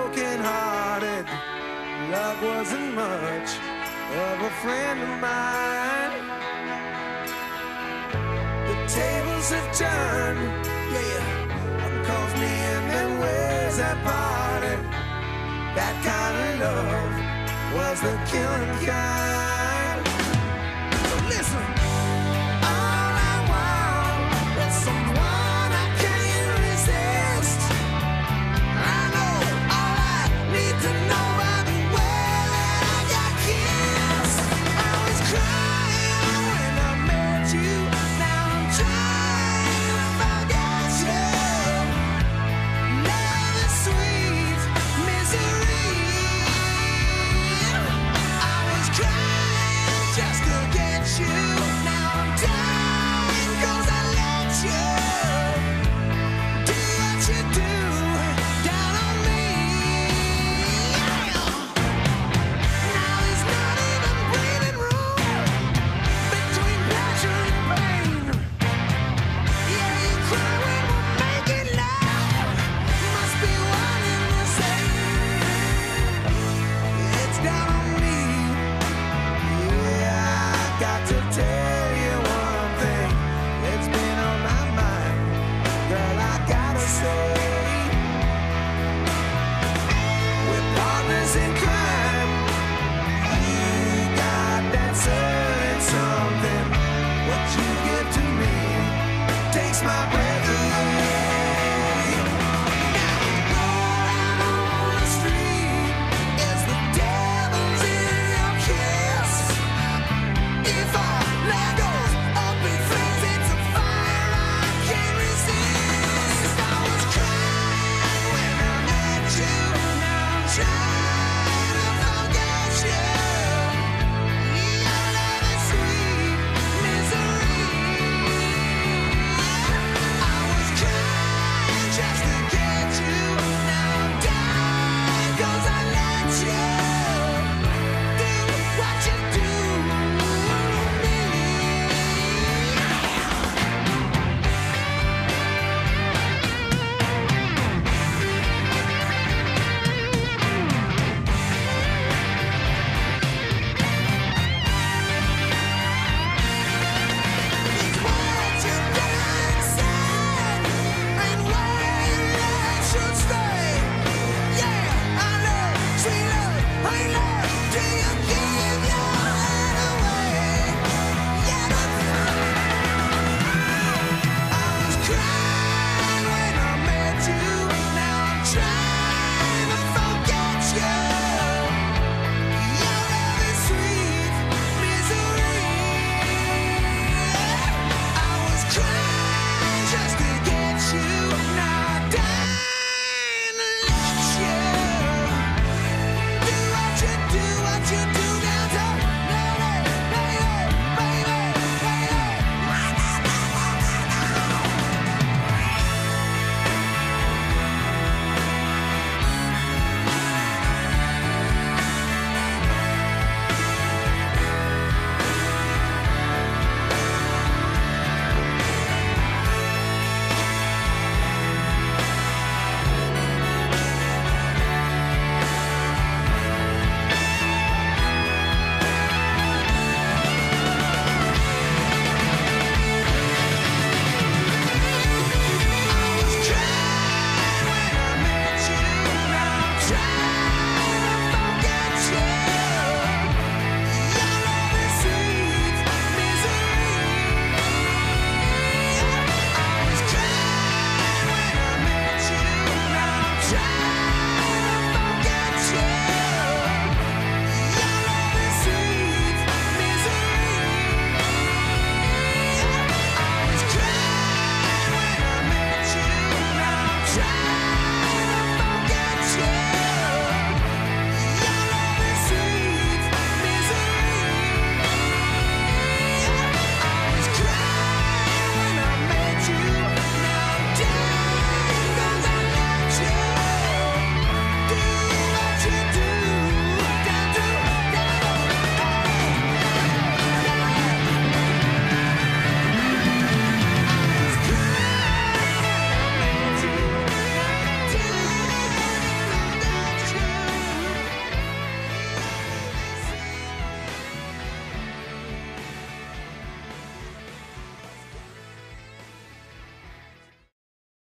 Brokenhearted. Love wasn't much of a friend of mine. The tables have turned, yeah. And calls me in and where's that parted? That kind of love was the killing kind.